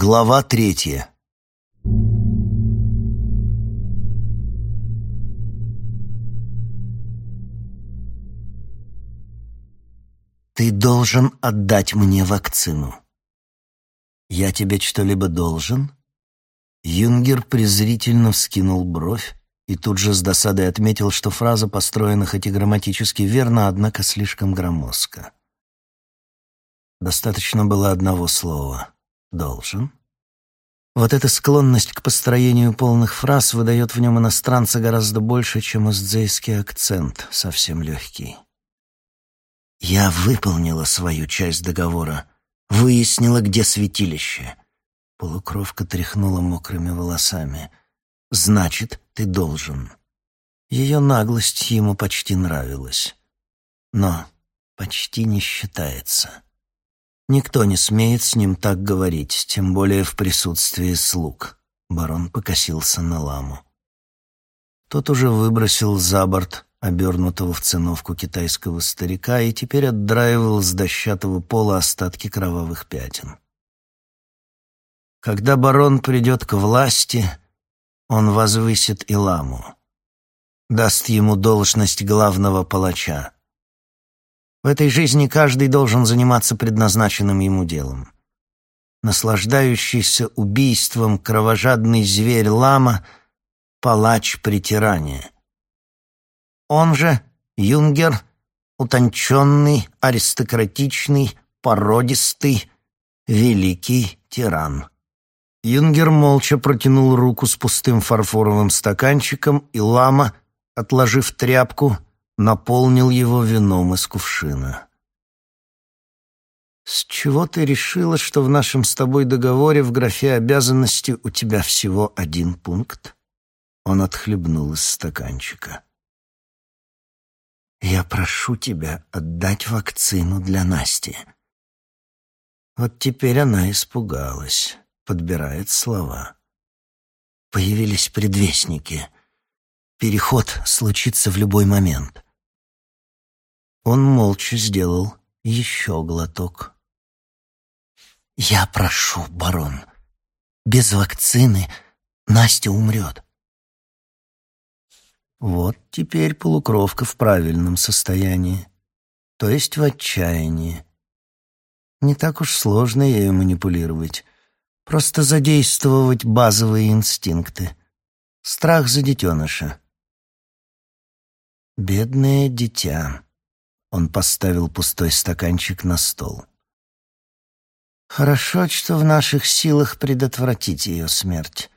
Глава третья. Ты должен отдать мне вакцину. Я тебе что-либо должен? Юнгер презрительно вскинул бровь и тут же с досадой отметил, что фраза построена хоть и грамматически верно, однако слишком громоздко. Достаточно было одного слова «должен». Вот эта склонность к построению полных фраз выдает в нем иностранца гораздо больше, чем эсдзейский акцент, совсем легкий. «Я выполнила свою часть договора, выяснила, где святилище». Полукровка тряхнула мокрыми волосами. «Значит, ты должен». Ее наглость ему почти нравилась. Но почти не считается. Никто не смеет с ним так говорить, тем более в присутствии слуг. Барон покосился на ламу. Тот уже выбросил за борт обернутого в циновку китайского старика и теперь отдраивал с дощатого пола остатки кровавых пятен. Когда барон придет к власти, он возвысит и ламу, даст ему должность главного палача. В этой жизни каждый должен заниматься предназначенным ему делом. Наслаждающийся убийством кровожадный зверь лама — палач притирания. Он же юнгер, утонченный, аристократичный, породистый, великий тиран. Юнгер молча протянул руку с пустым фарфоровым стаканчиком, и лама, отложив тряпку, наполнил его вином из кувшина. «С чего ты решила, что в нашем с тобой договоре в графе обязанности у тебя всего один пункт?» Он отхлебнул из стаканчика. «Я прошу тебя отдать вакцину для Насти». Вот теперь она испугалась, подбирает слова. Появились предвестники. Переход случится в любой момент. Он молча сделал еще глоток. «Я прошу, барон, без вакцины Настя умрет». Вот теперь полукровка в правильном состоянии, то есть в отчаянии. Не так уж сложно ею манипулировать. Просто задействовать базовые инстинкты. Страх за детеныша. Бедное дитя. Он поставил пустой стаканчик на стол. «Хорошо, что в наших силах предотвратить ее смерть.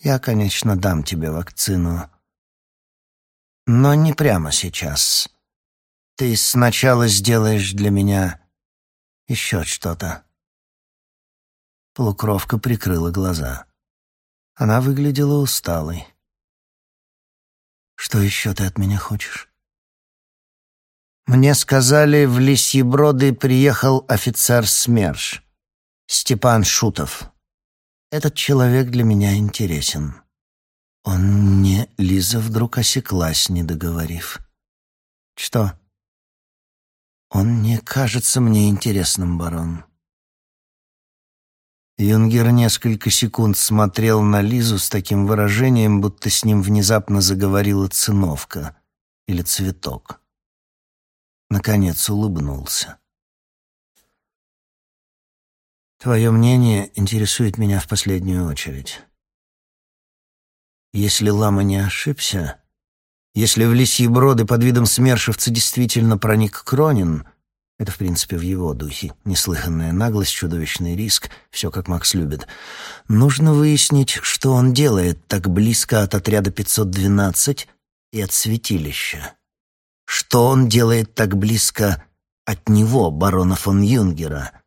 Я, конечно, дам тебе вакцину. Но не прямо сейчас. Ты сначала сделаешь для меня еще что-то». Полукровка прикрыла глаза. Она выглядела усталой. «Что еще ты от меня хочешь?» Мне сказали, в Лисьеброды приехал офицер СМЕРШ, Степан Шутов. Этот человек для меня интересен. Он не... Лиза вдруг осеклась, не договорив. Что? Он не кажется мне интересным, барон. Юнгер несколько секунд смотрел на Лизу с таким выражением, будто с ним внезапно заговорила циновка или цветок наконец улыбнулся. Твое мнение интересует меня в последнюю очередь. Если Лама не ошибся, если в лисьи броды под видом смершивца действительно проник Кронин, это, в принципе, в его духе, неслыханная наглость, чудовищный риск, все как Макс любит, нужно выяснить, что он делает так близко от отряда 512 и от святилища. Что он делает так близко от него, барона фон Юнгера,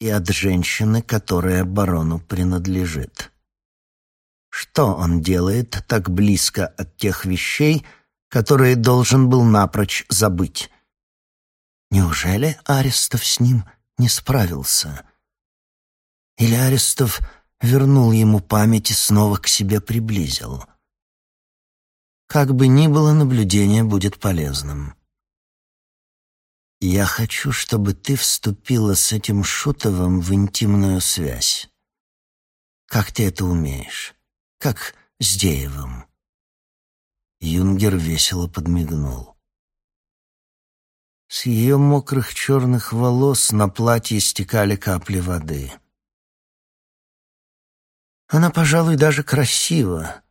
и от женщины, которая барону принадлежит? Что он делает так близко от тех вещей, которые должен был напрочь забыть? Неужели Арестов с ним не справился? Или Арестов вернул ему память и снова к себе приблизил? — как бы ни было, наблюдение будет полезным. Я хочу, чтобы ты вступила с этим Шутовым в интимную связь. Как ты это умеешь? Как с Деевым?» Юнгер весело подмигнул. С ее мокрых черных волос на платье стекали капли воды. Она, пожалуй, даже красива,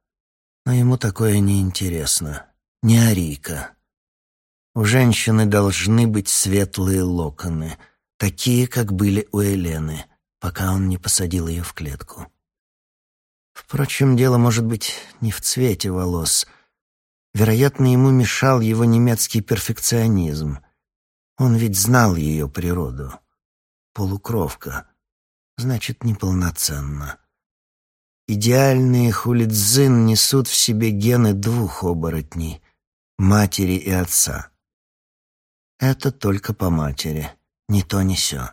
но ему такое не интересно. Не Арика. У женщины должны быть светлые локоны, такие, как были у Елены, пока он не посадил ее в клетку. Впрочем, дело может быть не в цвете волос. Вероятно, ему мешал его немецкий перфекционизм. Он ведь знал ее природу. Полукровка. Значит, неполноценно. Идеальные хулидзин несут в себе гены двух оборотней — матери и отца. Это только по матери, ни то ни сё.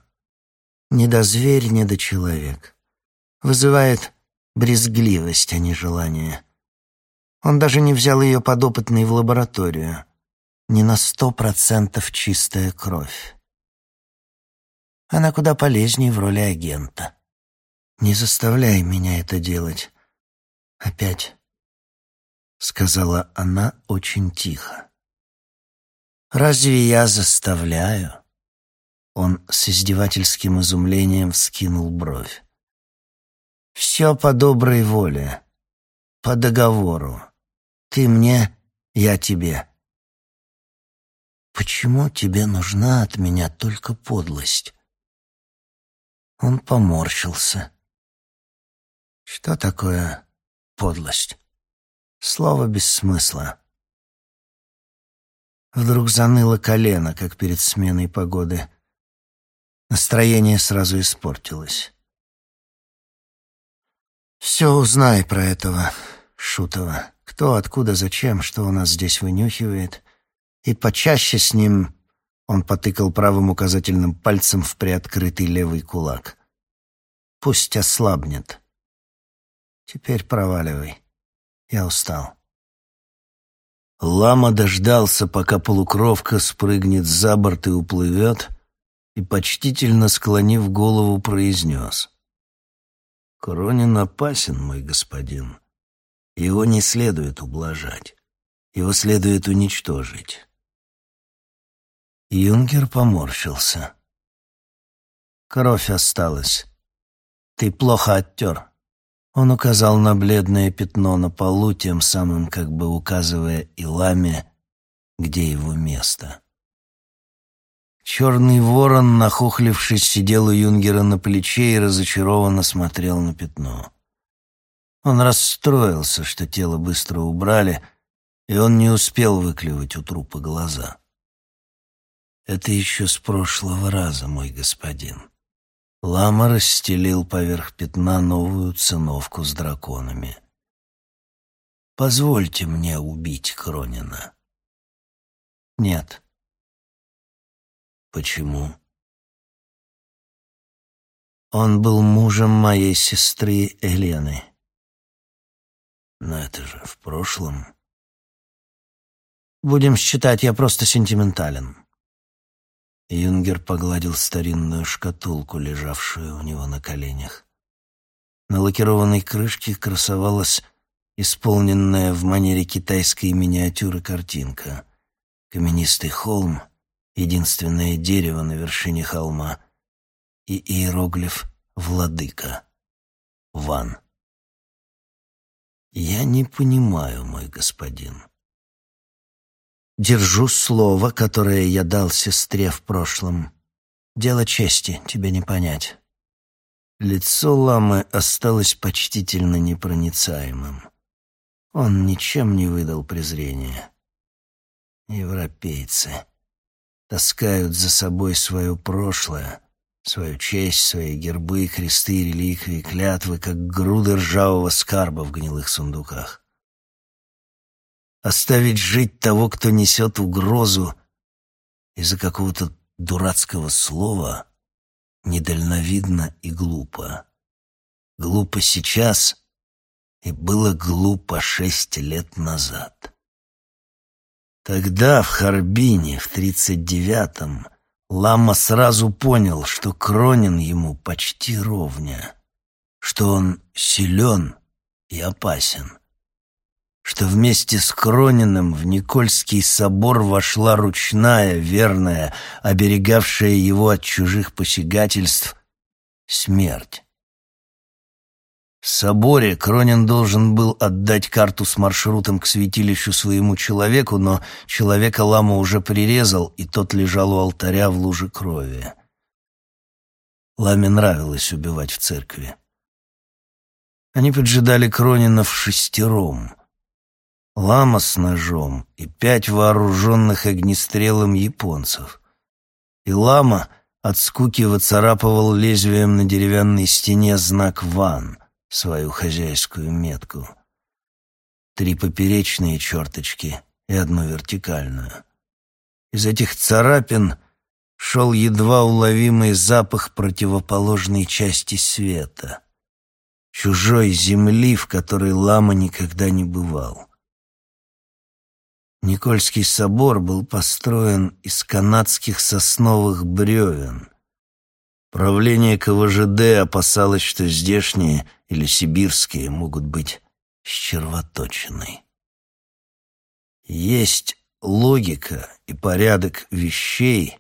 Ни до зверь, ни до человек. Вызывает брезгливость, а не желание. Он даже не взял ее подопытной в лабораторию. Не на сто процентов чистая кровь. Она куда полезнее в роли агента. «Не заставляй меня это делать. Опять», — сказала она очень тихо. «Разве я заставляю?» Он с издевательским изумлением вскинул бровь. «Все по доброй воле, по договору. Ты мне, я тебе». «Почему тебе нужна от меня только подлость?» Он поморщился. Что такое подлость? Слово без смысла. Вдруг заныло колено, как перед сменой погоды. Настроение сразу испортилось. «Все узнай про этого Шутова. Кто, откуда, зачем, что у нас здесь вынюхивает. И почаще с ним...» Он потыкал правым указательным пальцем в приоткрытый левый кулак. «Пусть ослабнет. Теперь проваливай. Я устал. Лама дождался, пока полукровка спрыгнет за борт и уплывет, и, почтительно склонив голову, произнес. «Коронин опасен, мой господин. Его не следует ублажать. Его следует уничтожить». Юнкер поморщился. «Кровь осталась. Ты плохо оттер». Он указал на бледное пятно на полу, тем самым как бы указывая Иламе, где его место. Черный ворон, нахохлившись, сидел у Юнгера на плече и разочарованно смотрел на пятно. Он расстроился, что тело быстро убрали, и он не успел выклевать у трупа глаза. «Это еще с прошлого раза, мой господин», Лама расстелил поверх пятна новую циновку с драконами. «Позвольте мне убить Кронина». «Нет». «Почему?» «Он был мужем моей сестры Елены». «Но это же в прошлом». «Будем считать, я просто сентиментален». Юнгер погладил старинную шкатулку, лежавшую у него на коленях. На лакированной крышке красовалась исполненная в манере китайской миниатюры картинка. Каменистый холм, единственное дерево на вершине холма и иероглиф «Владыка» — «Ван». «Я не понимаю, мой господин», Держу слово, которое я дал сестре в прошлом. Дело чести, тебе не понять. Лицо ламы осталось почтительно непроницаемым. Он ничем не выдал презрения. Европейцы таскают за собой свое прошлое, свою честь, свои гербы, кресты, реликвии, клятвы, как груды ржавого скарба в гнилых сундуках. Оставить жить того, кто несет угрозу из-за какого-то дурацкого слова, недальновидно и глупо. Глупо сейчас и было глупо шесть лет назад. Тогда в Харбине, в тридцать девятом, Лама сразу понял, что Кронин ему почти ровня, что он силен и опасен, что вместе с Крониным в Никольский собор вошла ручная, верная, оберегавшая его от чужих посягательств, смерть. В соборе Кронин должен был отдать карту с маршрутом к святилищу своему человеку, но человека лама уже прирезал, и тот лежал у алтаря в луже крови. Ламе нравилось убивать в церкви. Они поджидали Кронина в шестером. Лама с ножом и пять вооруженных огнестрелом японцев. И лама от скуки выцарапывал лезвием на деревянной стене знак «Ван» свою хозяйскую метку. Три поперечные черточки и одну вертикальную. Из этих царапин шел едва уловимый запах противоположной части света, чужой земли, в которой лама никогда не бывал. Никольский собор был построен из канадских сосновых бревен. Правление КВЖД опасалось, что здешние или сибирские могут быть с. Есть логика и порядок вещей,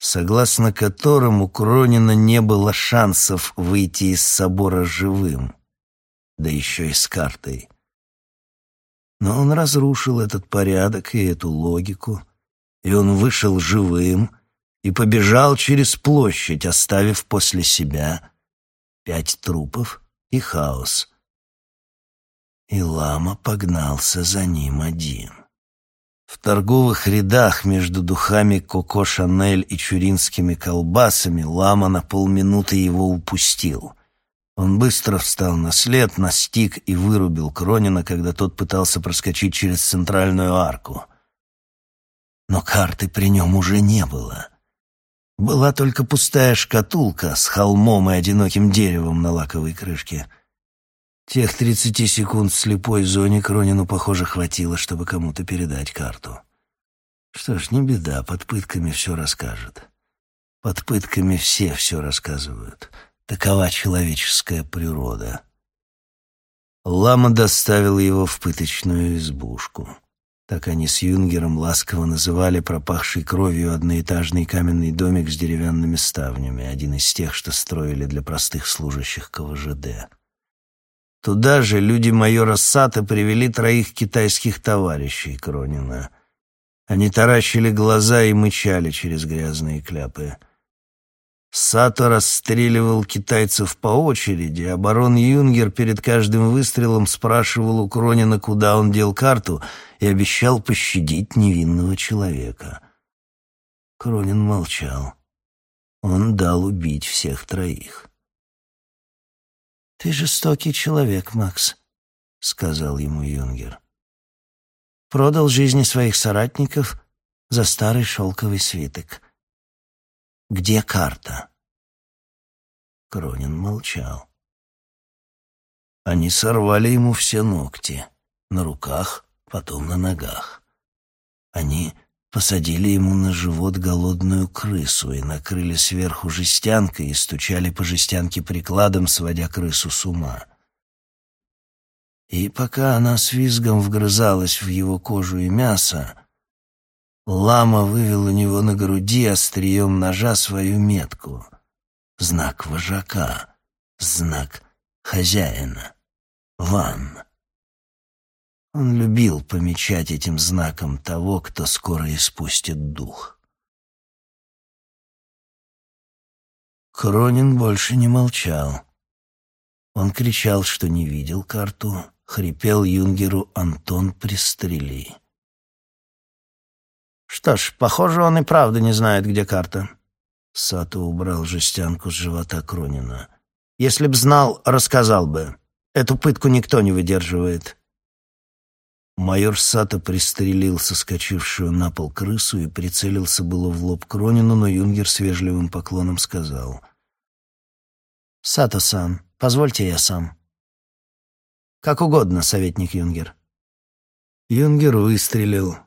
согласно которым у Кронина не было шансов выйти из собора живым, да еще и с картой. Но он разрушил этот порядок и эту логику, и он вышел живым и побежал через площадь, оставив после себя пять трупов и хаос. И лама погнался за ним один. В торговых рядах между духами Коко Шанель и чуринскими колбасами лама на полминуты его упустил. Он быстро встал на след, настиг и вырубил Кронина, когда тот пытался проскочить через центральную арку. Но карты при нем уже не было. Была только пустая шкатулка с холмом и одиноким деревом на лаковой крышке. Тех тридцати секунд в слепой зоне Кронину, похоже, хватило, чтобы кому-то передать карту. Что ж, не беда, под пытками все расскажет. Под пытками все все рассказывают. Такова человеческая природа. Лама доставил его в пыточную избушку. Так они с Юнгером ласково называли пропахший кровью одноэтажный каменный домик с деревянными ставнями, один из тех, что строили для простых служащих КВЖД. Туда же люди майора Сата привели троих китайских товарищей Кронина. Они таращили глаза и мычали через грязные кляпы. Сато расстреливал китайцев по очереди, а барон Юнгер перед каждым выстрелом спрашивал у Кронина, куда он дел карту, и обещал пощадить невинного человека. Кронин молчал. Он дал убить всех троих. «Ты жестокий человек, Макс», — сказал ему Юнгер. «Продал жизни своих соратников за старый шелковый свиток». Где карта?» Кронин молчал. Они сорвали ему все ногти, на руках, потом на ногах. Они посадили ему на живот голодную крысу и накрыли сверху жестянкой и стучали по жестянке прикладом, сводя крысу с ума. И пока она с визгом вгрызалась в его кожу и мясо, Лама вывел у него на груди острием ножа свою метку. Знак вожака, знак хозяина, ван. Он любил помечать этим знаком того, кто скоро испустит дух. Кронин больше не молчал. Он кричал, что не видел карту, хрипел юнгеру «Антон, пристрели». Что ж, похоже, он и правда не знает, где карта. Сато убрал жестянку с живота Кронина. Если б знал, рассказал бы. Эту пытку никто не выдерживает. Майор Сато пристрелил соскочившую на пол крысу и прицелился было в лоб Кронину, но юнгер с вежливым поклоном сказал. «Сато-сан, позвольте я сам». «Как угодно, советник юнгер». Юнгер выстрелил,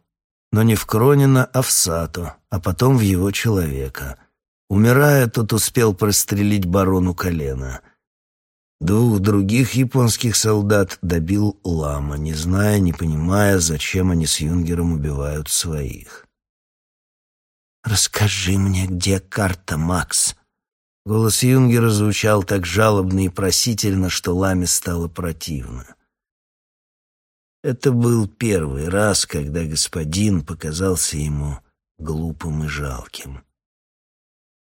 но не в Кронина, а в Сато, а потом в его человека. Умирая, тот успел прострелить барону колено. Двух других японских солдат добил Лама, не зная, не понимая, зачем они с Юнгером убивают своих. «Расскажи мне, где карта, Макс?» Голос Юнгера звучал так жалобно и просительно, что Ламе стало противно. Это был первый раз, когда господин показался ему глупым и жалким.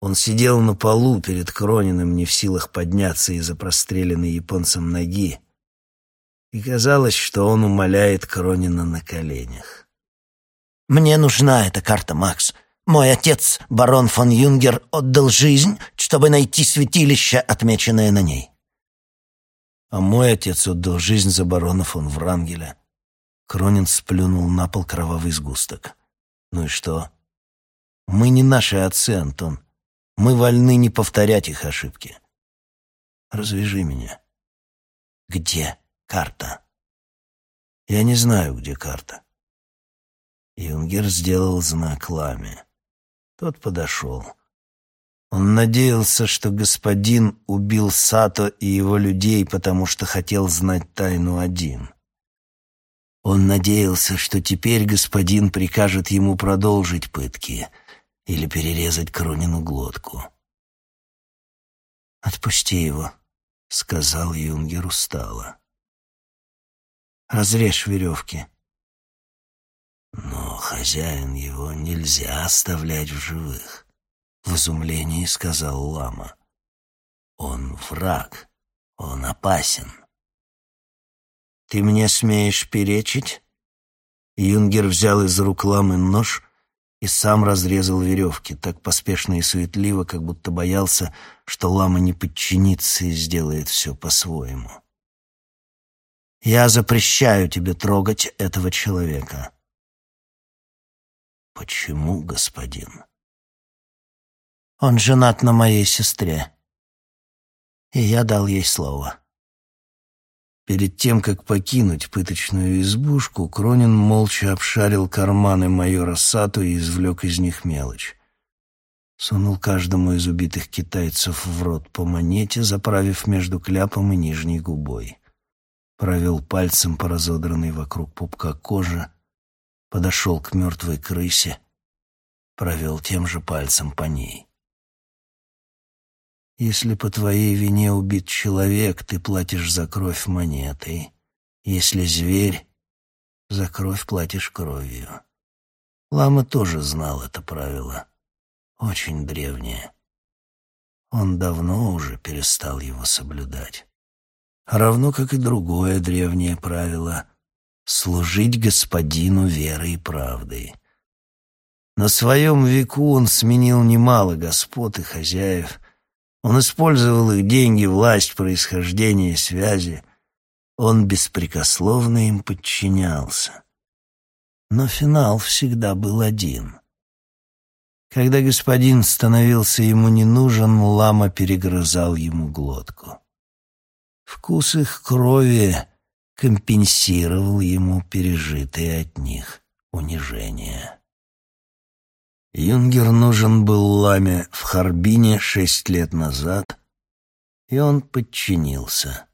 Он сидел на полу перед Крониным, не в силах подняться из-за простреленной японцем ноги, и казалось, что он умоляет Кронина на коленях. «Мне нужна эта карта, Макс. Мой отец, барон фон Юнгер, отдал жизнь, чтобы найти святилище, отмеченное на ней. А мой отец отдал жизнь за барона фон Врангеля. Кронин сплюнул на пол кровавый сгусток. Ну и что? Мы не наши отцы, Антон. Мы вольны не повторять их ошибки. Развяжи меня. Где карта? Я не знаю, где карта. Юнгер сделал знак Ламе. Тот подошел. Он надеялся, что господин убил Сато и его людей, потому что хотел знать тайну один. Он надеялся, что теперь господин прикажет ему продолжить пытки или перерезать Кронину глотку. «Отпусти его», — сказал Юнгер устало. «Разрежь веревки». Но хозяин его нельзя оставлять в живых, в изумлении сказал лама. Он враг, он опасен. Ты мне смеешь перечить? Юнгер взял из рук ламы нож и сам разрезал веревки, так поспешно и суетливо, как будто боялся, что лама не подчинится и сделает все по-своему. «Я запрещаю тебе трогать этого человека», «Почему, господин?» «Он женат на моей сестре, и я дал ей слово». Перед тем, как покинуть пыточную избушку, Кронин молча обшарил карманы майора Сату и извлек из них мелочь. Сунул каждому из убитых китайцев в рот по монете, заправив между кляпом и нижней губой. Провел пальцем по разодранной вокруг пупка кожи, подошел к мертвой крысе, провел тем же пальцем по ней. Если по твоей вине убит человек, ты платишь за кровь монетой. Если зверь, за кровь платишь кровью. Лама тоже знал это правило, очень древнее. Он давно уже перестал его соблюдать. Равно как и другое древнее правило служить господину верой и правдой. На своем веку он сменил немало господ и хозяев. Он использовал их деньги, власть, происхождение, связи. Он беспрекословно им подчинялся. Но финал всегда был один. Когда господин становился ему не нужен, лама перегрызал ему глотку. Вкус их крови компенсировал ему пережитые от них унижения. Юнгер нужен был Ламе в Харбине шесть лет назад, и он подчинился.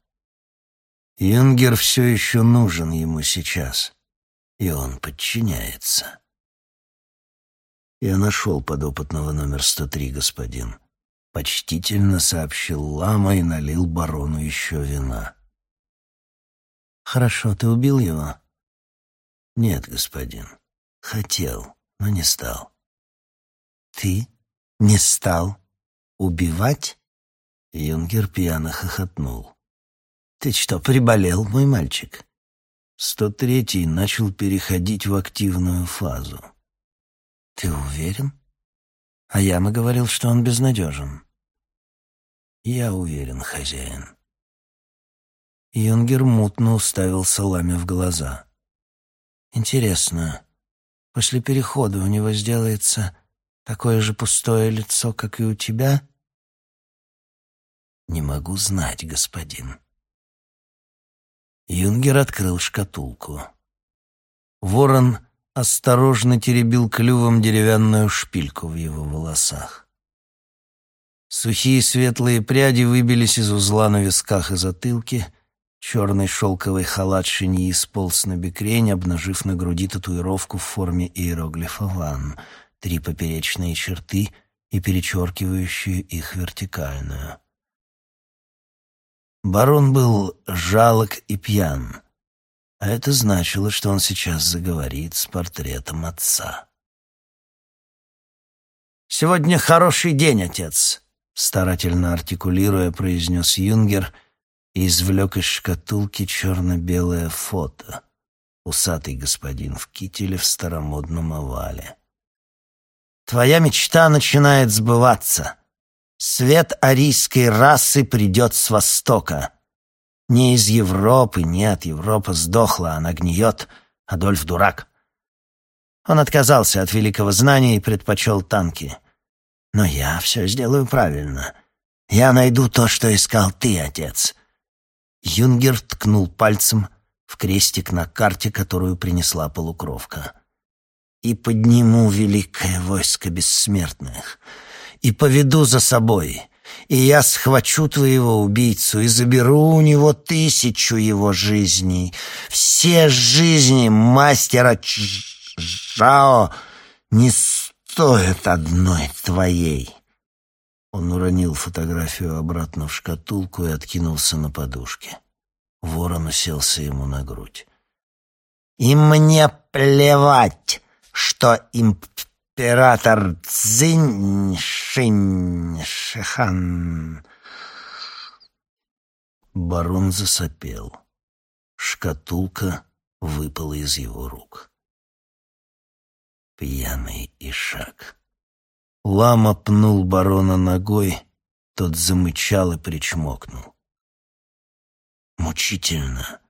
Юнгер все еще нужен ему сейчас, и он подчиняется. «Я нашел подопытного номер 103, господин», — почтительно сообщил Лама и налил барону еще вина. Хорошо, ты убил его? Нет, господин. Хотел, но не стал. Ты не стал убивать? Юнгер пьяно хохотнул. Ты что, приболел, мой мальчик? Сто третий начал переходить в активную фазу. Ты уверен? А Яма говорил, что он безнадежен. Я уверен, хозяин. Юнгер мутно уставился Ламе в глаза. «Интересно, после перехода у него сделается такое же пустое лицо, как и у тебя?» «Не могу знать, господин». Юнгер открыл шкатулку. Ворон осторожно теребил клювом деревянную шпильку в его волосах. Сухие светлые пряди выбились из узла на висках и затылке, черный шелковый халат шиньи сполз на бекрень, обнажив на груди татуировку в форме иероглифа «Ван», три поперечные черты и перечеркивающую их вертикальную. Барон был жалок и пьян, а это значило, что он сейчас заговорит с портретом отца. «Сегодня хороший день, отец», старательно артикулируя, произнес Юнгер и извлек из шкатулки черно-белое фото. Усатый господин в кителе в старомодном овале. «Твоя мечта начинает сбываться. Свет арийской расы придет с востока. Не из Европы, нет, Европа сдохла, она гниет. Адольф дурак». Он отказался от великого знания и предпочел танки — но я все сделаю правильно. Я найду то, что искал ты, отец». Юнгер ткнул пальцем в крестик на карте, которую принесла полукровка. «И подниму великое войско бессмертных, и поведу за собой, и я схвачу твоего убийцу и заберу у него тысячу его жизней, все жизни мастера Чжао не стоит одной твоей. Он уронил фотографию обратно в шкатулку и откинулся на подушке. Ворон уселся ему на грудь. «И мне плевать, что император Цзинь Шинь Шихан...» Барон засопел. Шкатулка выпала из его рук пьяный ишак. Лама пнул барона ногой, тот замычал и причмокнул. Мучительно,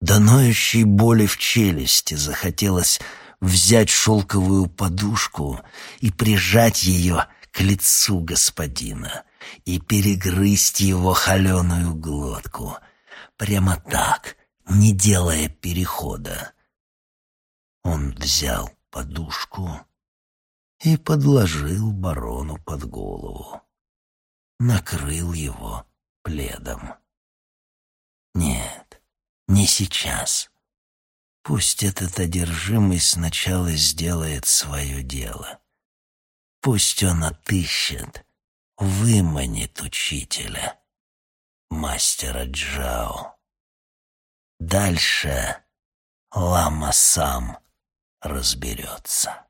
до ноющей боли в челюсти захотелось взять шелковую подушку и прижать ее к лицу господина и перегрызть его холеную глотку. Прямо так, не делая перехода. Он взял подушку и подложил барону под голову. Накрыл его пледом. Нет, не сейчас. Пусть этот одержимый сначала сделает свое дело. Пусть он отыщет, выманит учителя, мастера Джао. Дальше Лама сам разберется.